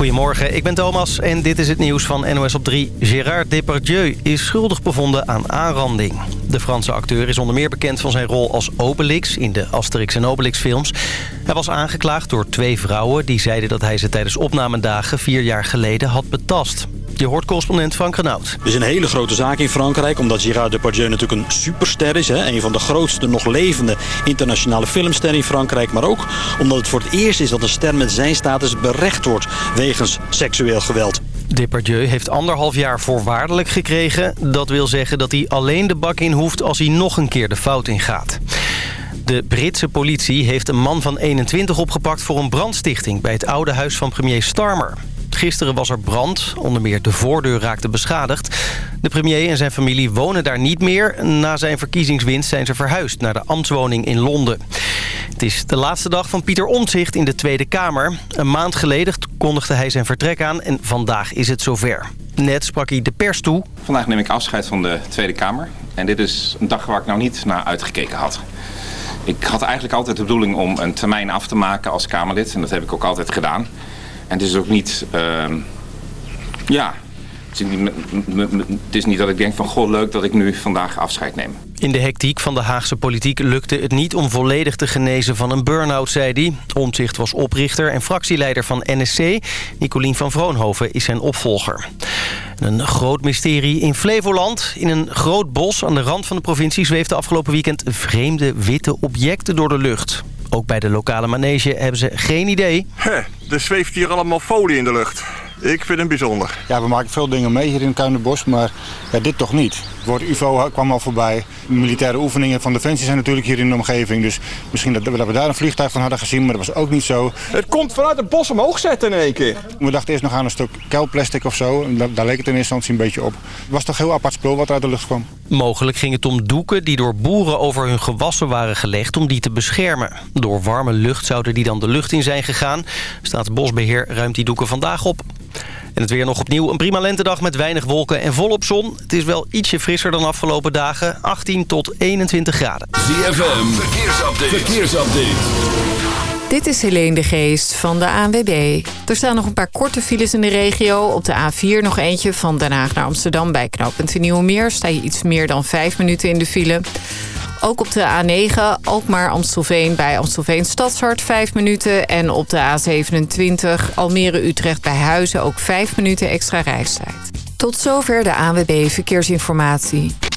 Goedemorgen, ik ben Thomas en dit is het nieuws van NOS op 3. Gérard Depardieu is schuldig bevonden aan aanranding. De Franse acteur is onder meer bekend van zijn rol als Obelix... in de Asterix en Obelix films. Hij was aangeklaagd door twee vrouwen... die zeiden dat hij ze tijdens opnamedagen vier jaar geleden had betast. Je hoort correspondent Frank Renaud. Het is een hele grote zaak in Frankrijk, omdat Gérard Depardieu natuurlijk een superster is. Hè? Een van de grootste nog levende internationale filmsterren in Frankrijk. Maar ook omdat het voor het eerst is dat een ster met zijn status berecht wordt wegens seksueel geweld. Depardieu heeft anderhalf jaar voorwaardelijk gekregen. Dat wil zeggen dat hij alleen de bak in hoeft als hij nog een keer de fout ingaat. De Britse politie heeft een man van 21 opgepakt voor een brandstichting... bij het oude huis van premier Starmer. Gisteren was er brand. Onder meer de voordeur raakte beschadigd. De premier en zijn familie wonen daar niet meer. Na zijn verkiezingswinst zijn ze verhuisd naar de ambtswoning in Londen. Het is de laatste dag van Pieter Omtzigt in de Tweede Kamer. Een maand geleden kondigde hij zijn vertrek aan en vandaag is het zover. Net sprak hij de pers toe. Vandaag neem ik afscheid van de Tweede Kamer. En dit is een dag waar ik nou niet naar uitgekeken had. Ik had eigenlijk altijd de bedoeling om een termijn af te maken als Kamerlid. En dat heb ik ook altijd gedaan. En het is ook niet... Uh, ja, het is niet, dat ik denk van... goh, leuk dat ik nu vandaag afscheid neem. In de hectiek van de Haagse politiek lukte het niet om volledig te genezen van een burn-out, zei hij. Omtzigt was oprichter en fractieleider van NSC. Nicolien van Vroonhoven is zijn opvolger. Een groot mysterie in Flevoland. In een groot bos aan de rand van de provincie zweefde afgelopen weekend vreemde witte objecten door de lucht. Ook bij de lokale manege hebben ze geen idee. Hè, er zweeft hier allemaal folie in de lucht. Ik vind hem bijzonder. Ja, we maken veel dingen mee hier in Kuinenbos, maar ja, dit toch niet. Het woord UFO kwam al voorbij. Militaire oefeningen van Defensie zijn natuurlijk hier in de omgeving. Dus misschien dat we, dat we daar een vliegtuig van hadden gezien, maar dat was ook niet zo. Het komt vanuit het bos omhoog zetten in één keer. We dachten eerst nog aan een stuk kelplastic of zo. En daar, daar leek het in eerste instantie een beetje op. Het was toch heel apart spul wat uit de lucht kwam. Mogelijk ging het om doeken die door boeren over hun gewassen waren gelegd om die te beschermen. Door warme lucht zouden die dan de lucht in zijn gegaan. Staatsbosbeheer ruimt die doeken vandaag op. En het weer nog opnieuw een prima lentedag met weinig wolken en volop zon. Het is wel ietsje frisser dan afgelopen dagen. 18 tot 21 graden. ZFM, verkeersupdate. verkeersupdate. Dit is Helene de Geest van de ANWB. Er staan nog een paar korte files in de regio. Op de A4 nog eentje van Den Haag naar Amsterdam bij knooppunt Nieuwemeer. Sta je iets meer dan 5 minuten in de file. Ook op de A9, Alkmaar Amstelveen bij Amstelveen Stadshart 5 minuten. En op de A27 Almere-Utrecht bij Huizen ook 5 minuten extra reistijd. Tot zover de ANWB Verkeersinformatie.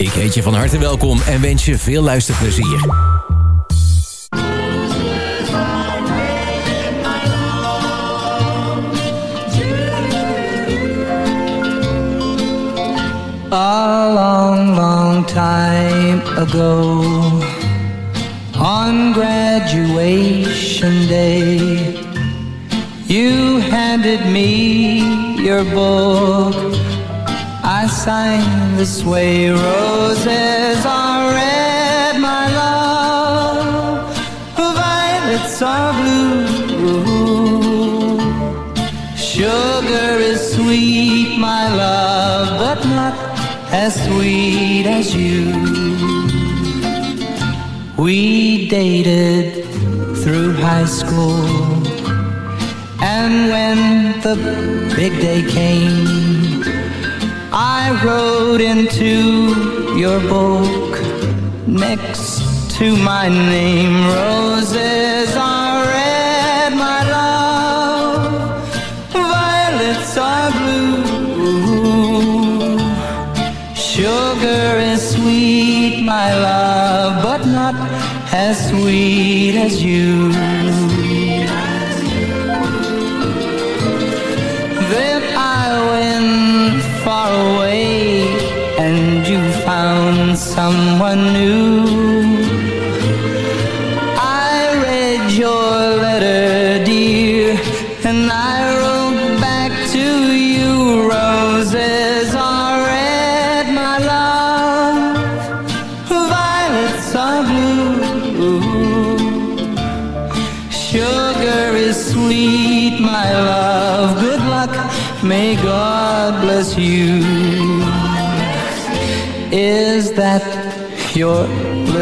Ik heet je van harte welkom en wens je veel luisterplezier. A long, long time ago On graduation day You handed me your book I signed this way Roses are red, my love Violets are blue Sugar is sweet, my love But not as sweet as you. We dated through high school, and when the big day came, I wrote into your book next to my name. Roses are red, my love, violets are blue. Sugar is sweet, my love, but not as sweet as you. Away and you found someone new.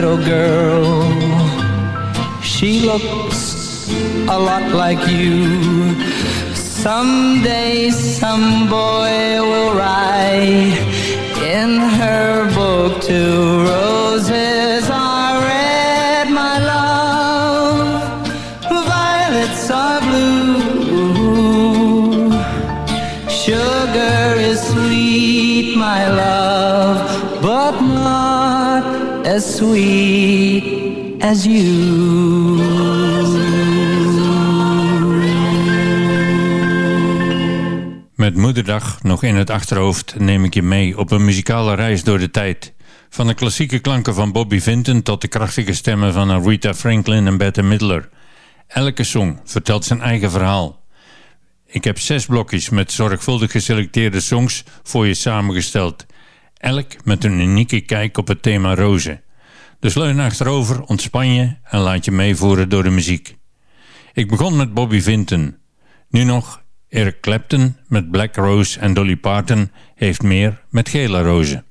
Little girl? She looks a lot like you. Someday some boy will write in her book to roses as sweet as you. Met Moederdag nog in het achterhoofd neem ik je mee op een muzikale reis door de tijd. Van de klassieke klanken van Bobby Vinton tot de krachtige stemmen van Aretha Franklin en Bette Midler. Elke song vertelt zijn eigen verhaal. Ik heb zes blokjes met zorgvuldig geselecteerde songs voor je samengesteld. Elk met een unieke kijk op het thema rozen. Dus leun achterover, ontspan je en laat je meevoeren door de muziek. Ik begon met Bobby Vinton. Nu nog Eric Clapton met Black Rose en Dolly Parton heeft meer met gele rozen.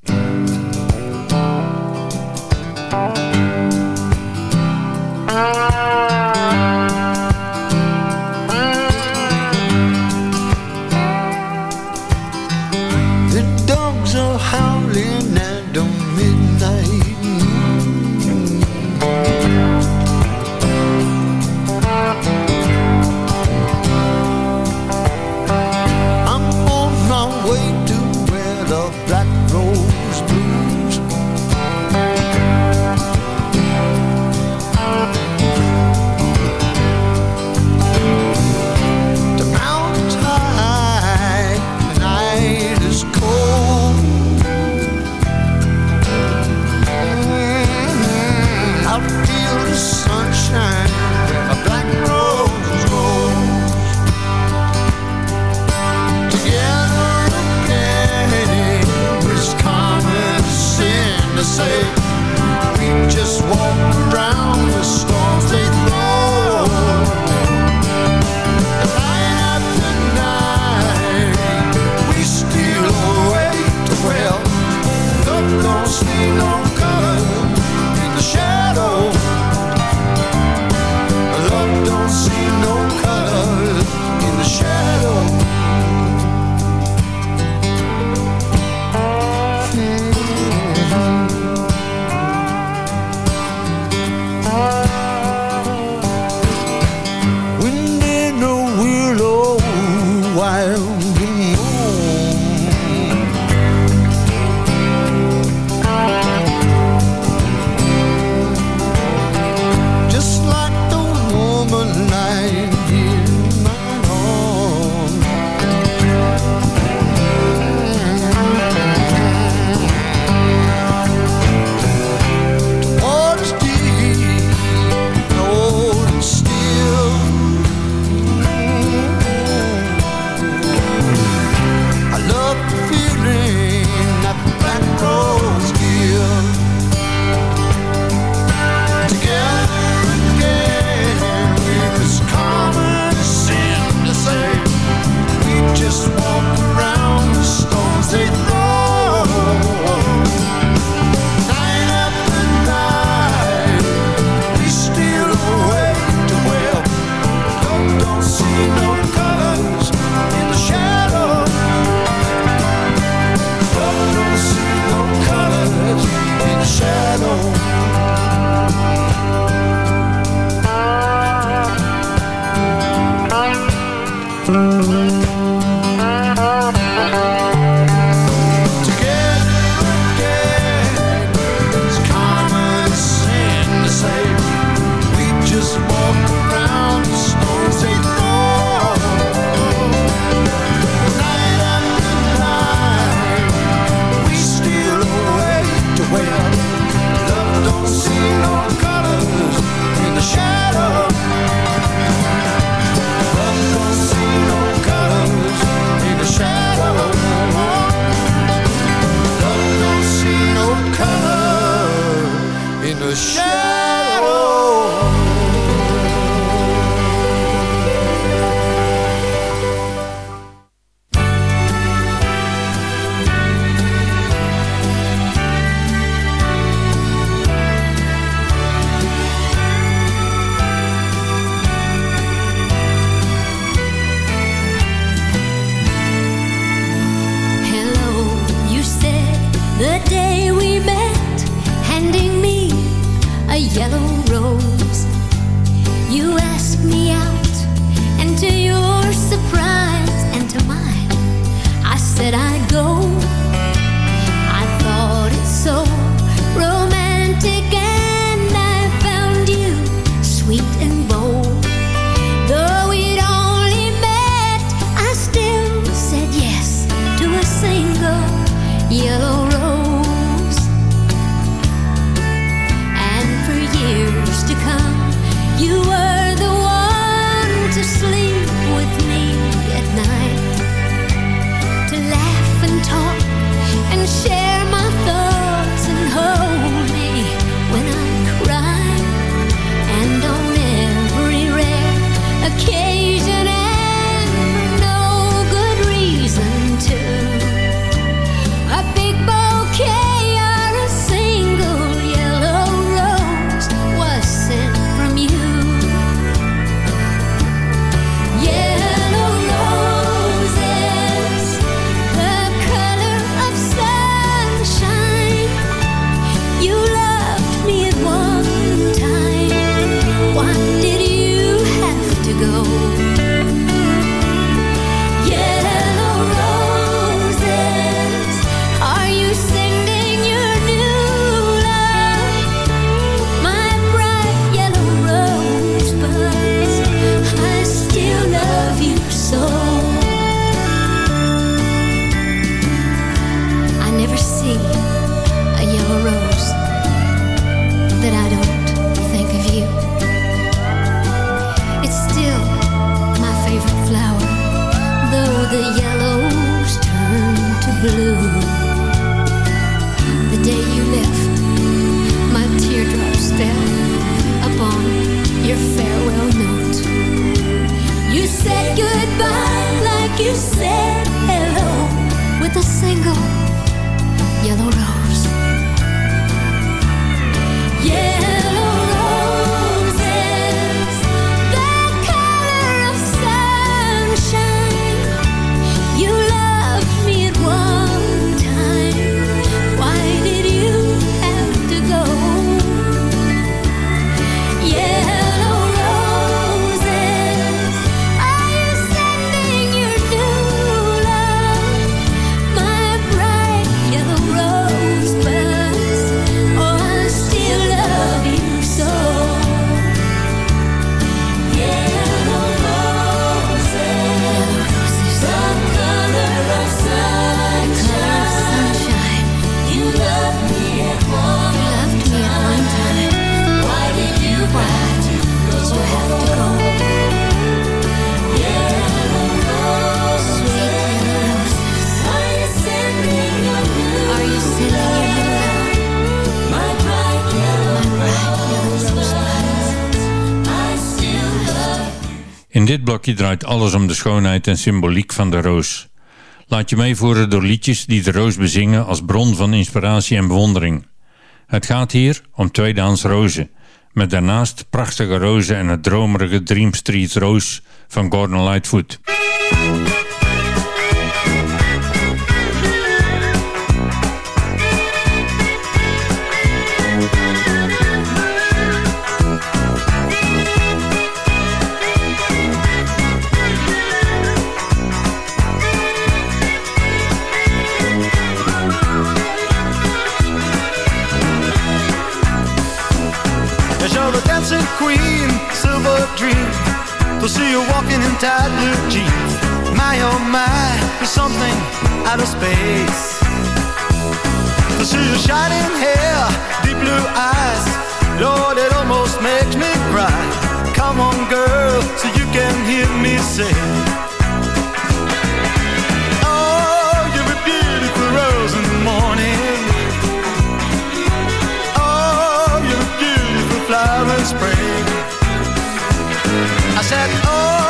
Draait alles om de schoonheid en symboliek van de roos. Laat je meevoeren door liedjes die de roos bezingen als bron van inspiratie en bewondering. Het gaat hier om tweedehands rozen, met daarnaast prachtige rozen en het dromerige Dream Street Roos van Gordon Lightfoot. Tight blue jeans. My oh my, you're something out of space. To see your shining hair, deep blue eyes. Lord, it almost makes me cry. Come on, girl, so you can hear me sing. Oh, you're a beautiful rose in the morning. Oh, you're a beautiful flower in spring. I said, Oh,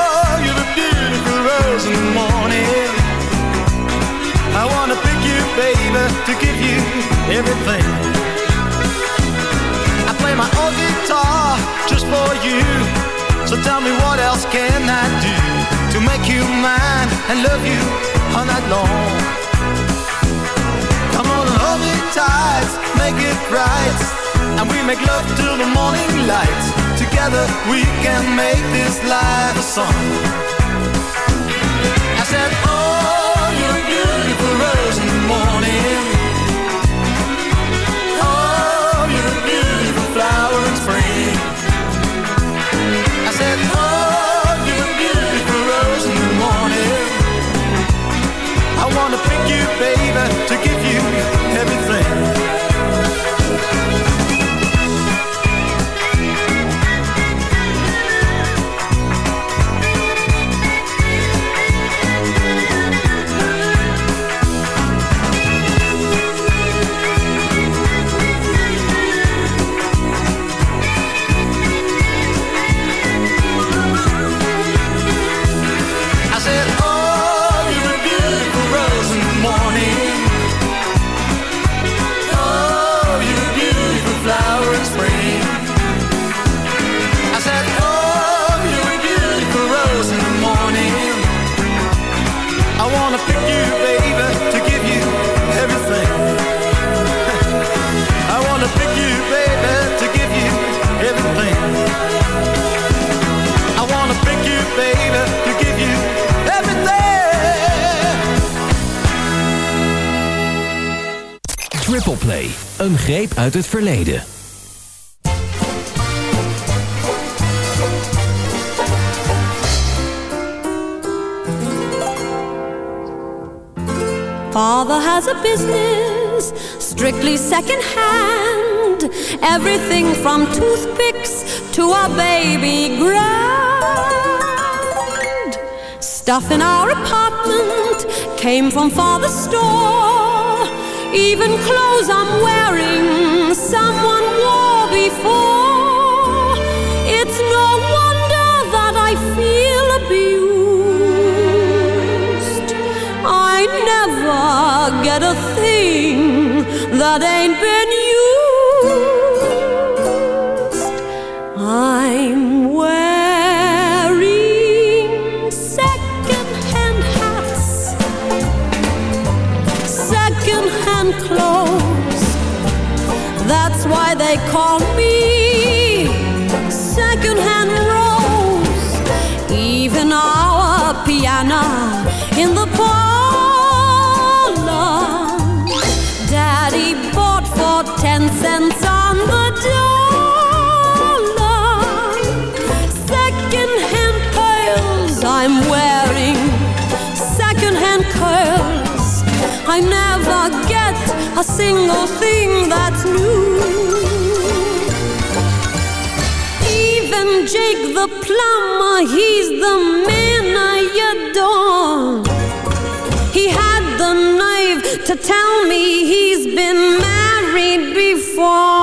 baby, to give you everything. I play my old guitar just for you. So tell me what else can I do to make you mine and love you all night long. Come on, and hold me tight, make it right. And we make love till the morning light. Together we can make this life a song. I said, Oh, beautiful rose in the morning. Een greep uit het verleden. Father has a business, strictly second hand. Everything from toothpicks to a baby grand. Stuff in our apartment came from Father's store. Even clothes I'm wearing, someone wore before. It's no wonder that I feel abused. I never get a thing that ain't been single thing that's new. Even Jake the plumber, he's the man I adore. He had the nerve to tell me he's been married before.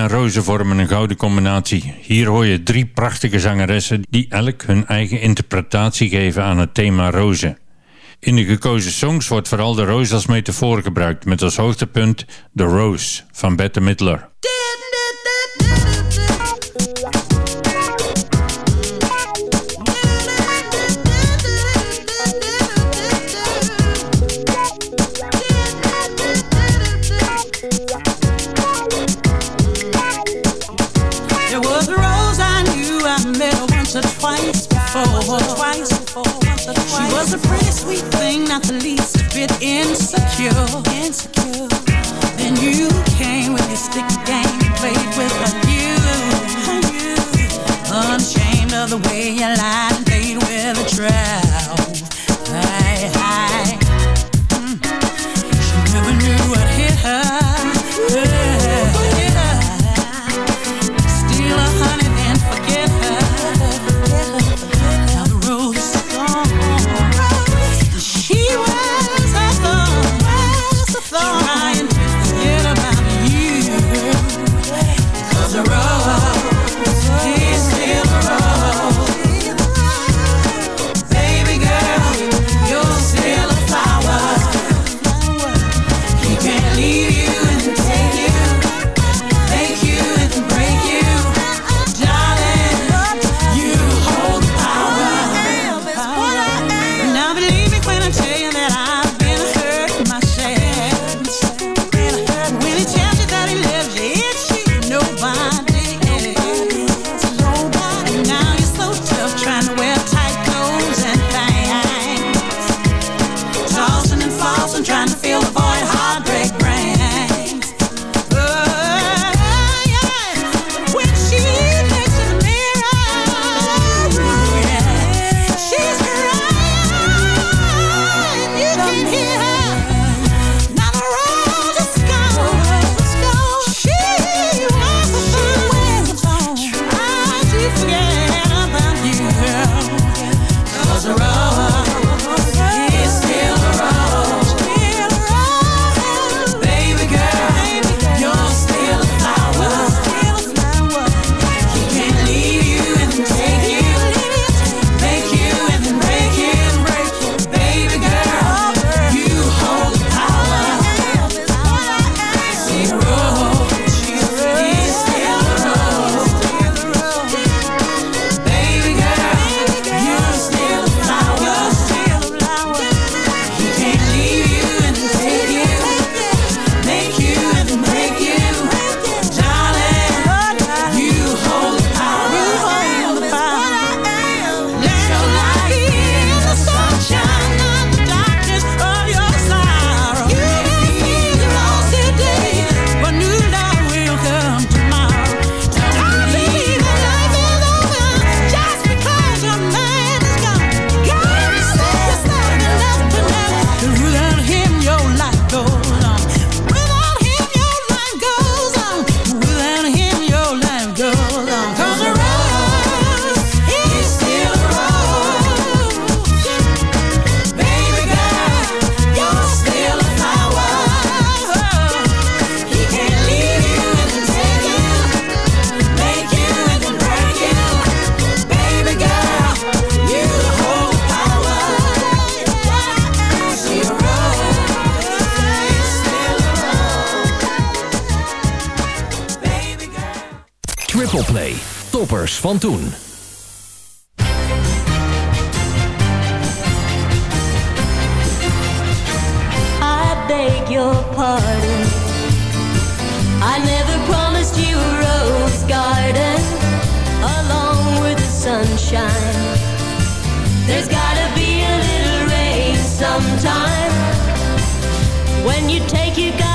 en rozen vormen een gouden combinatie. Hier hoor je drie prachtige zangeressen die elk hun eigen interpretatie geven aan het thema rozen. In de gekozen songs wordt vooral de roos als metafoor gebruikt met als hoogtepunt The Rose van Bette Midler. It's a pretty sweet thing, not the least bit insecure. Insecure. Then you came with your sticky game, played with a you. Unashamed of the way you lied and played with a trowel. I never promised you a rose garden along with the sunshine. There's gotta be a little rain sometime. When you take, your gun.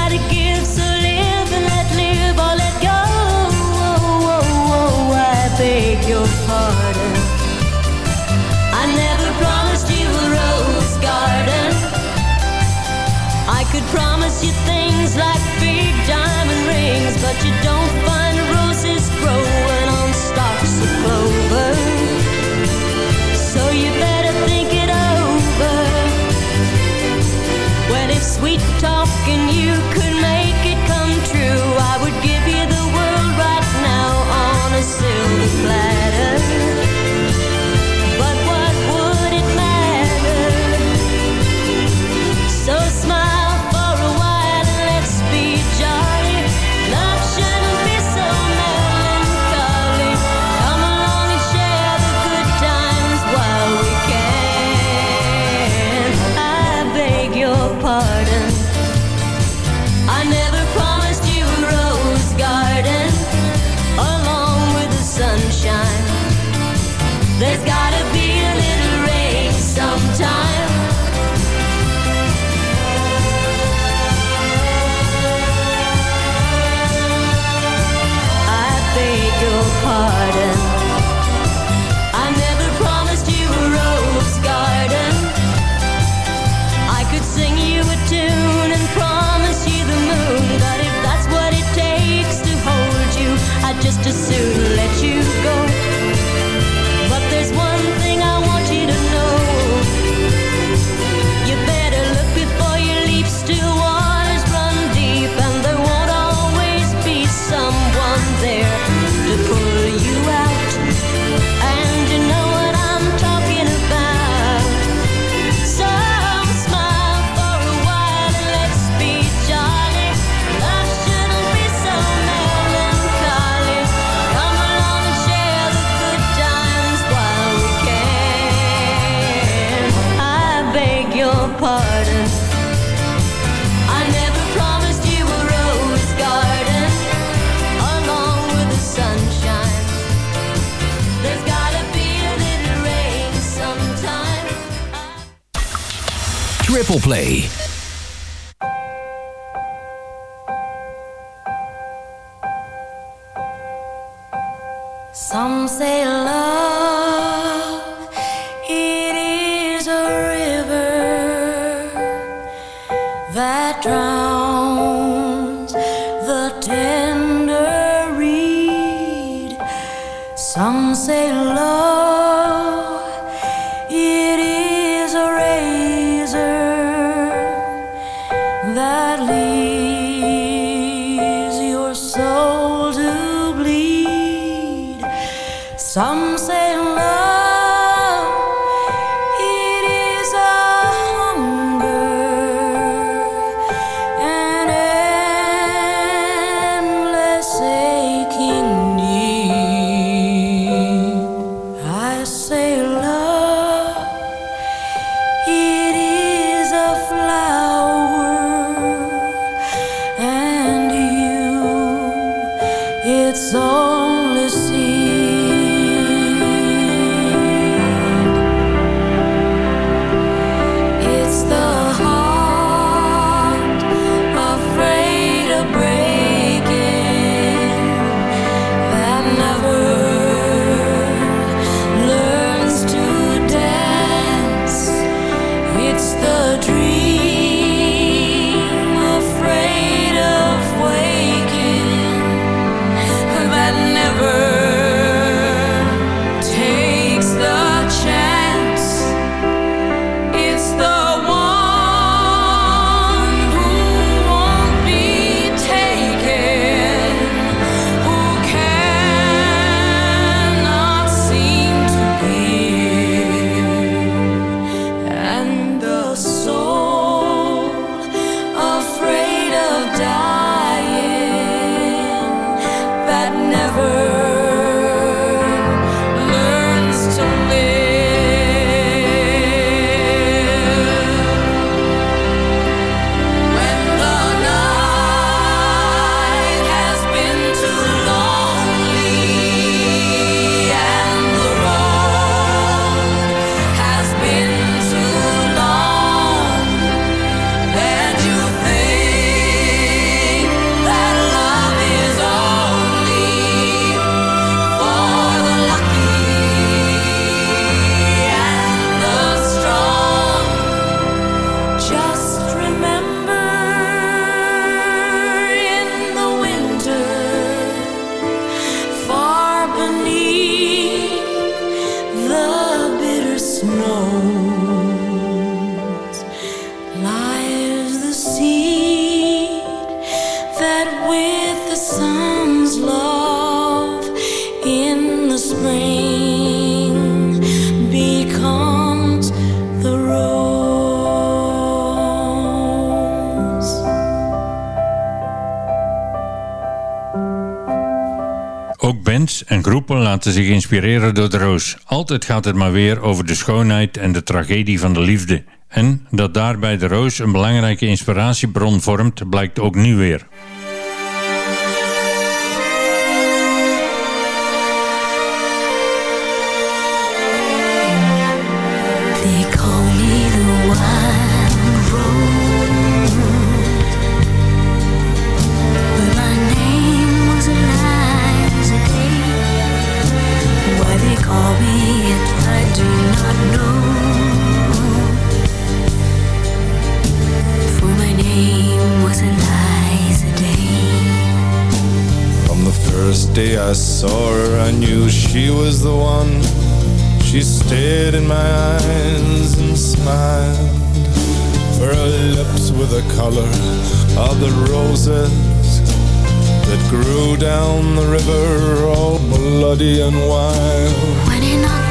It's all laten zich inspireren door de roos. Altijd gaat het maar weer over de schoonheid en de tragedie van de liefde. En dat daarbij de roos een belangrijke inspiratiebron vormt, blijkt ook nu weer. She was the one, she stared in my eyes and smiled. For her lips were the color of the roses that grew down the river, all bloody and wild.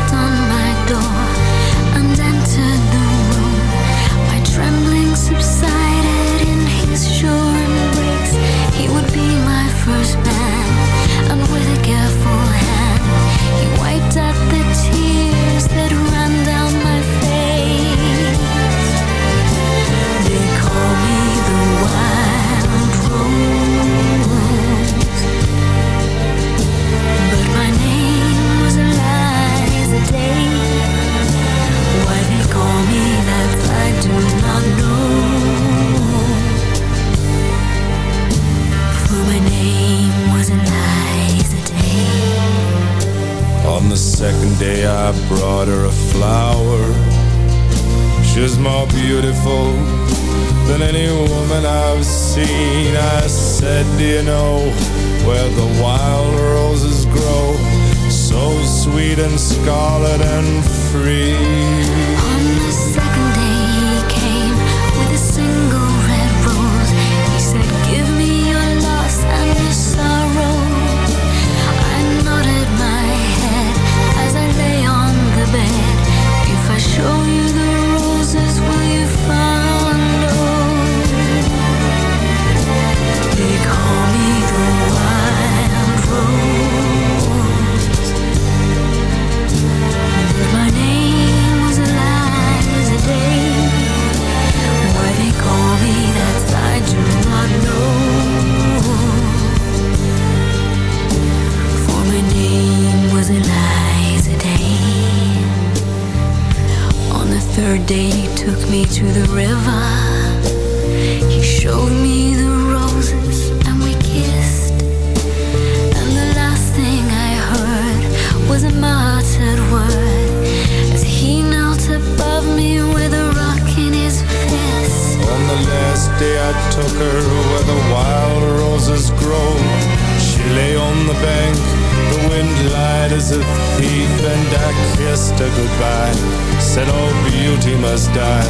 goodbye. Said all beauty must die.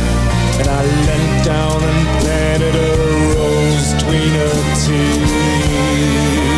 And I leant down and planted a rose between her teeth.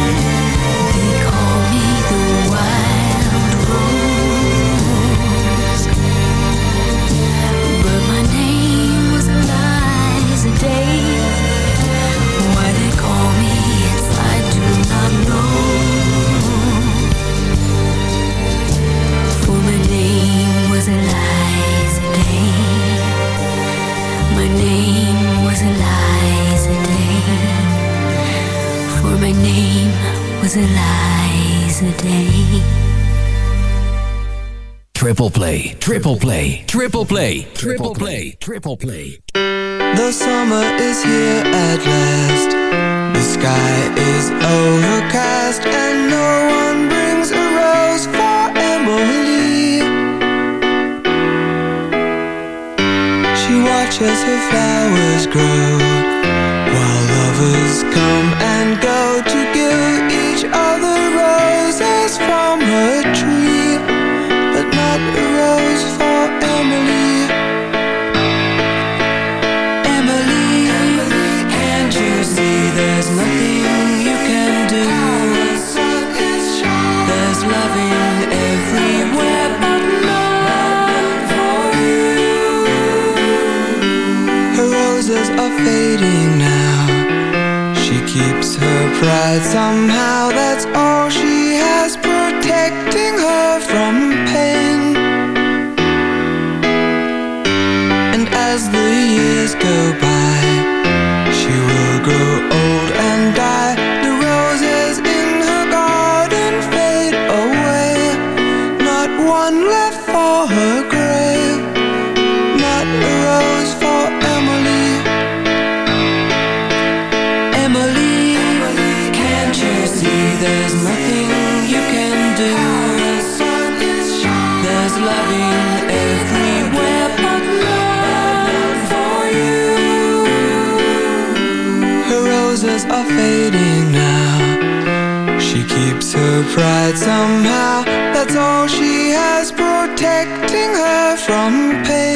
Triple play, triple play, triple play, triple play, triple play. The summer is here at last. The sky is overcast, and no one brings a rose for Emily. She watches her flowers grow while lovers come and but somehow that's pride somehow. That's all she has protecting her from pain.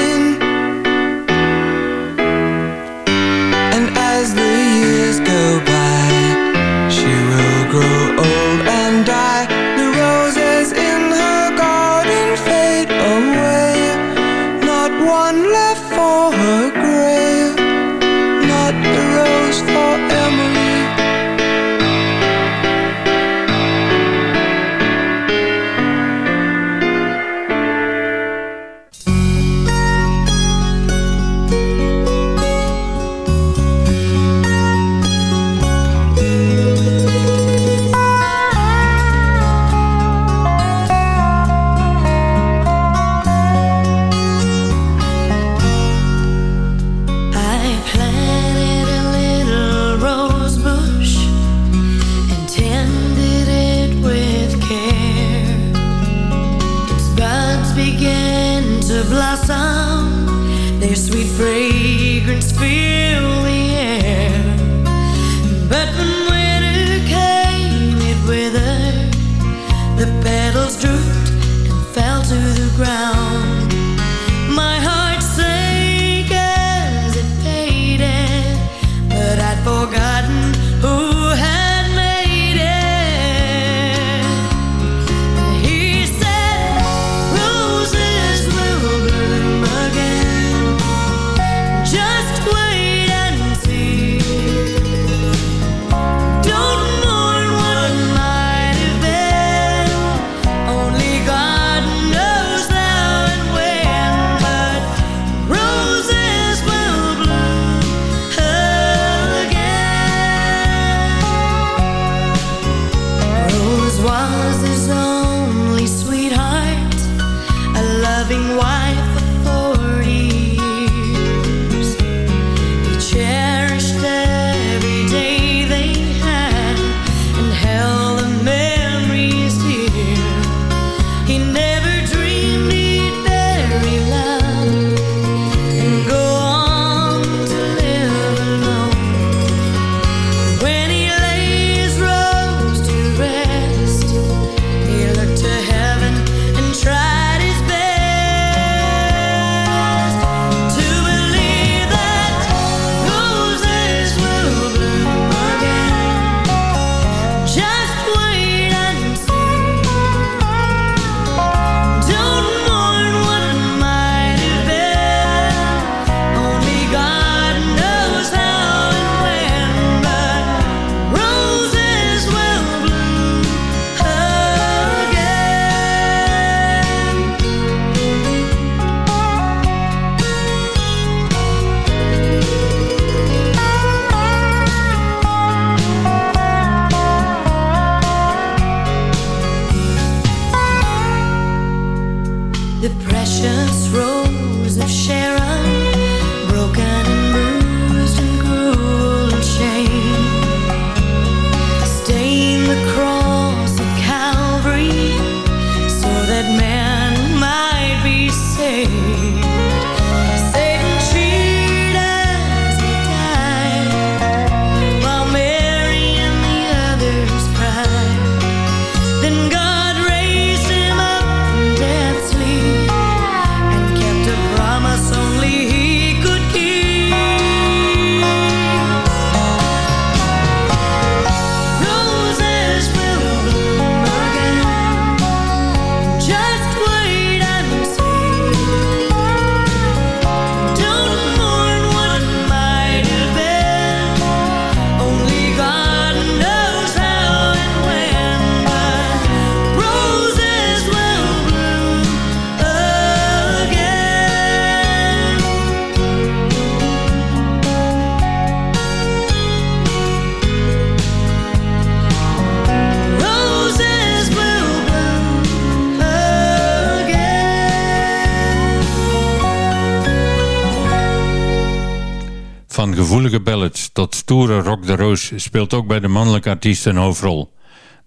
Ballads tot stoere Rock de Roos speelt ook bij de mannelijke artiest een hoofdrol.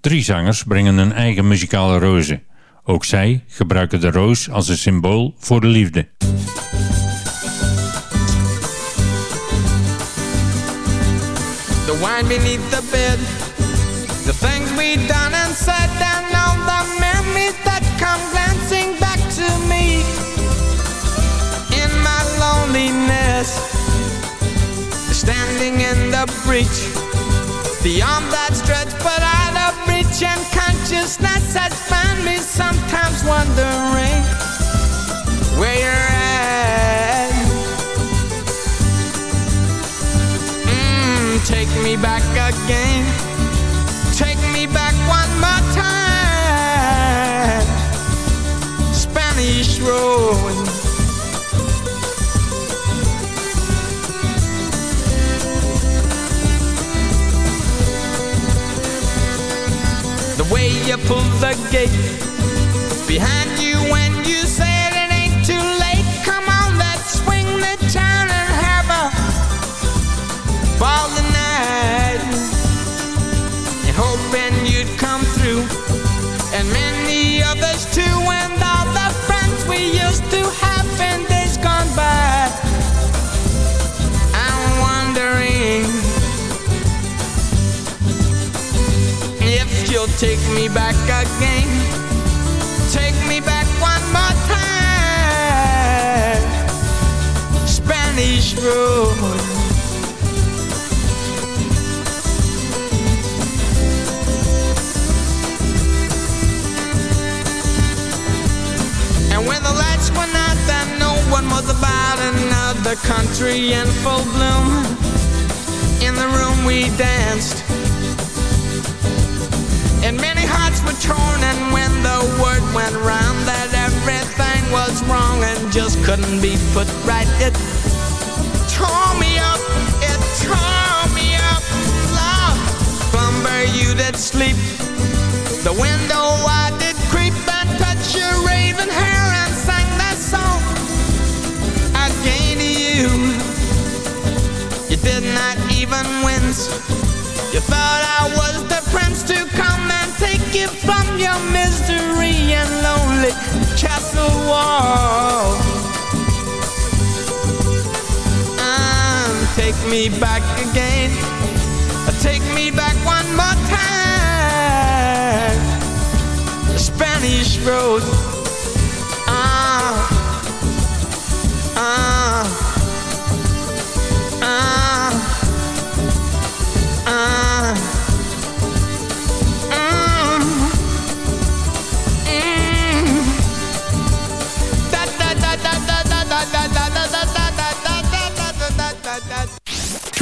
Drie zangers brengen een eigen muzikale roze. Ook zij gebruiken de roos als een symbool voor de liefde. The wine beneath the bed, the things we done and said, the the arm that stretched but out of reach, and consciousness has found me sometimes wondering where you're at. Mm, take me back again. Take me back one more time. Spanish Road. Pull the gate behind take me back again. Take me back one more time. Spanish Road. And when the lights went out, then no one was about another country in full bloom. In the room we danced. And many hearts were torn, and when the word went round that everything was wrong and just couldn't be put right, it tore me up, it tore me up. Ah, Love, slumber you did sleep. The window I did creep and touch your raven hair and sang that song again to you. You did not even wince. You thought I was take you from your misery and lonely castle wall. And take me back again. Take me back one more time. Spanish Road.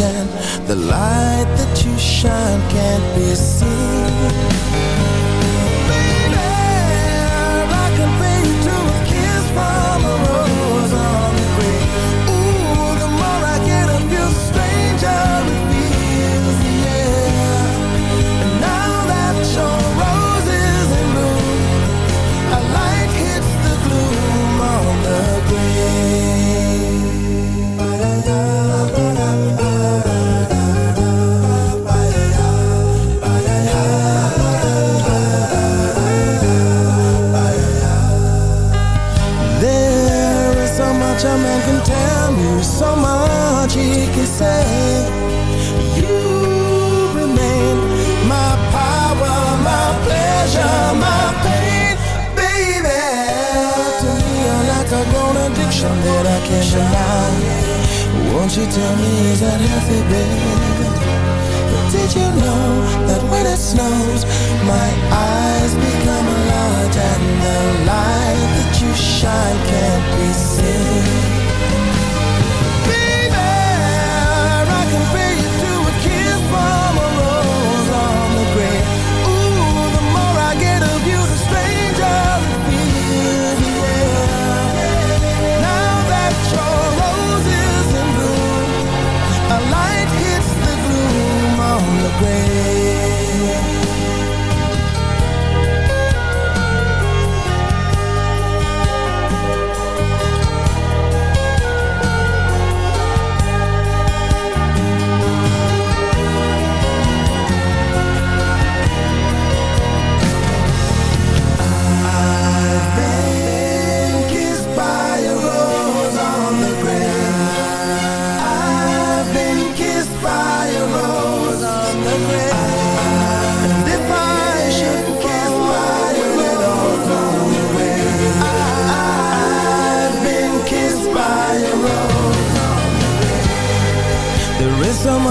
Large and the light that you shine can't be seen?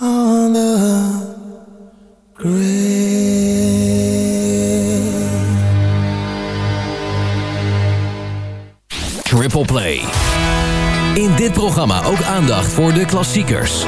on the. Triple Play. In dit programma ook aandacht voor de klassiekers.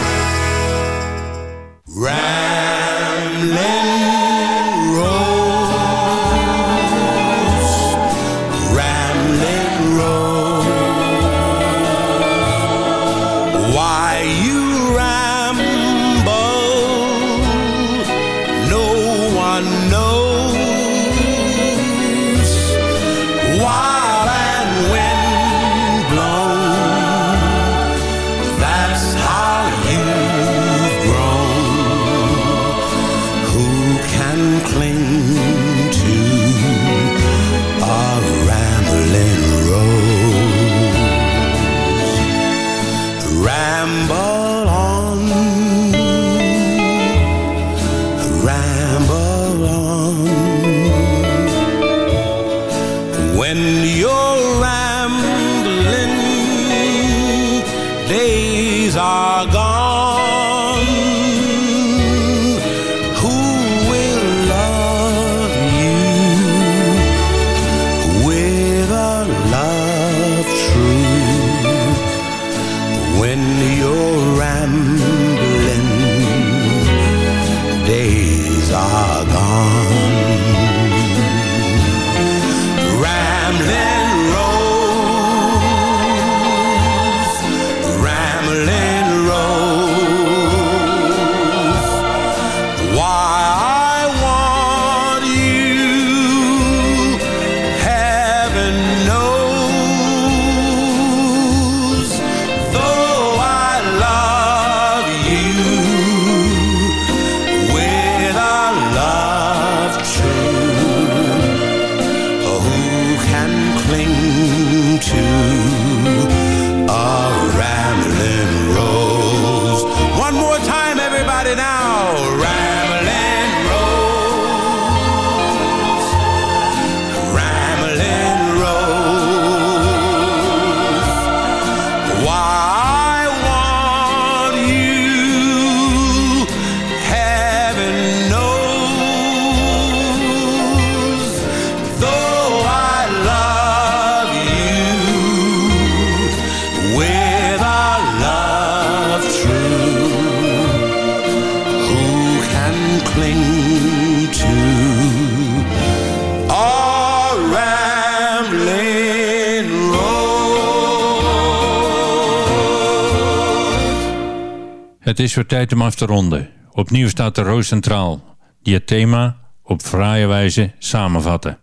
Het is weer tijd om af te ronden. Opnieuw staat de roos centraal, die het thema op fraaie wijze samenvatten.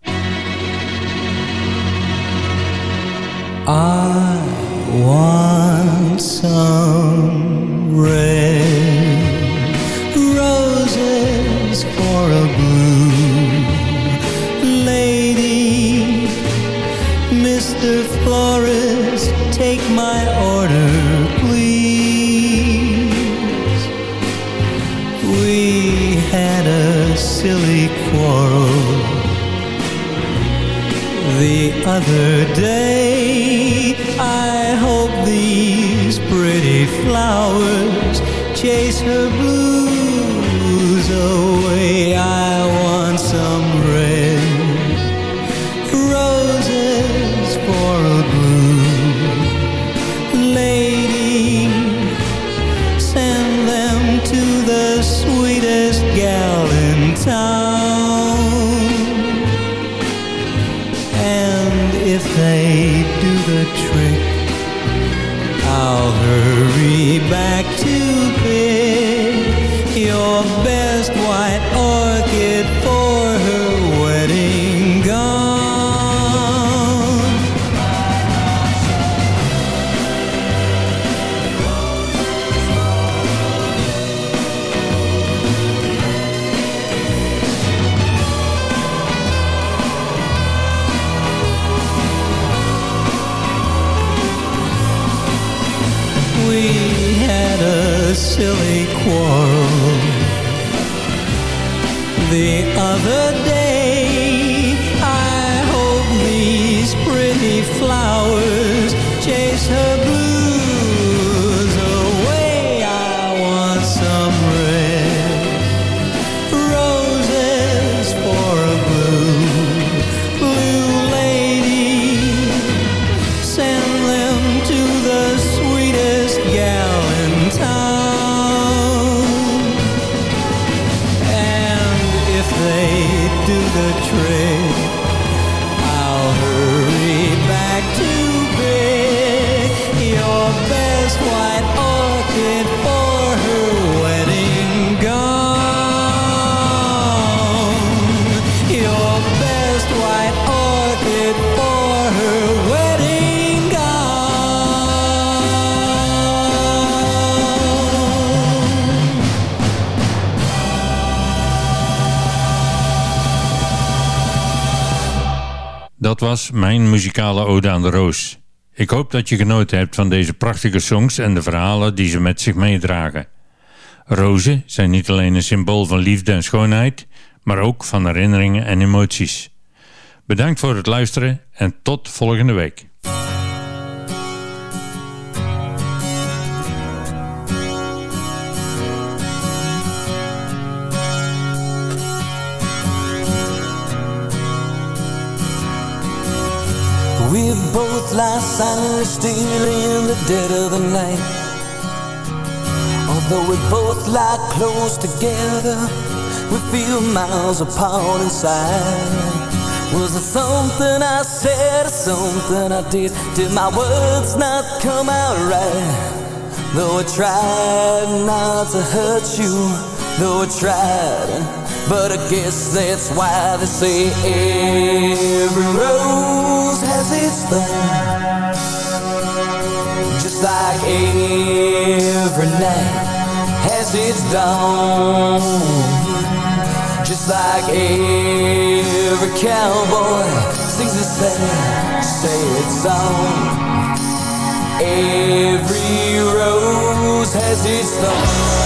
I want some red roses for a blue lady. Mr. Florist, take my order, silly quarrel the other day. I hope these pretty flowers chase her blues away. I want some Dat was mijn muzikale ode aan de roos. Ik hoop dat je genoten hebt van deze prachtige songs en de verhalen die ze met zich meedragen. Rozen zijn niet alleen een symbool van liefde en schoonheid, maar ook van herinneringen en emoties. Bedankt voor het luisteren en tot volgende week. Lie silently still in the dead of the night. Although we both lie close together, we feel miles apart inside. Was it something I said or something I did? Did my words not come out right? Though I tried not to hurt you, though I tried. But I guess that's why they say every rose has its thorn. Just like every night has its dawn. Just like every cowboy sings a sad, sad song. Every rose has its thorn.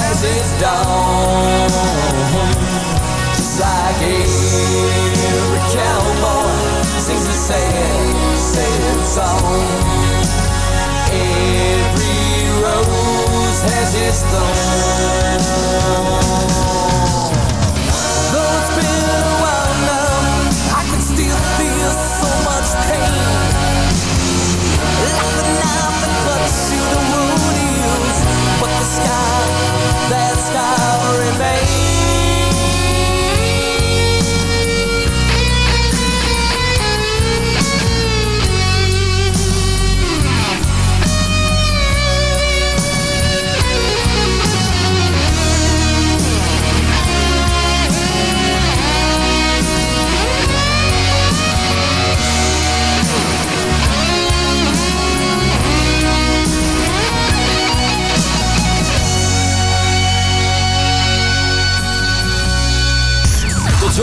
as it's dawn, Just like every cowboy sings a sad, sad song. Every rose has its thorn.